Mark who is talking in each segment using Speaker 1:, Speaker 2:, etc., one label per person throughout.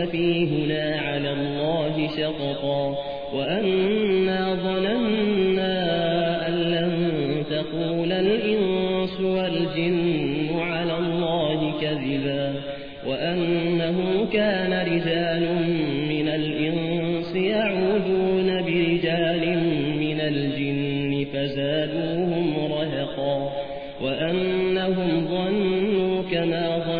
Speaker 1: سفيهنا على الله شططا وأنا ظننا أن لن تقول الإنس والجن على الله كذبا وأنه كان رجال من الإنس يعوذون برجال من الجن فزادوهم رهقا وأنهم ظنوا كما يبعث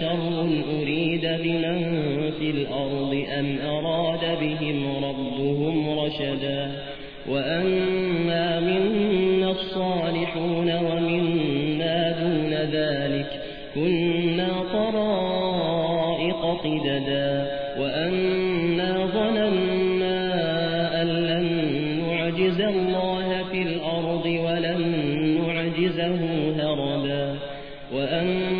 Speaker 1: أشر أريد بمن في الأرض أم أراد بهم ربهم رشدا وأنا منا الصالحون ومنا دون ذلك كنا طرائق قددا وأنا ظننا أن لن نعجز الله في الأرض ولن نعجزه هربا وأنا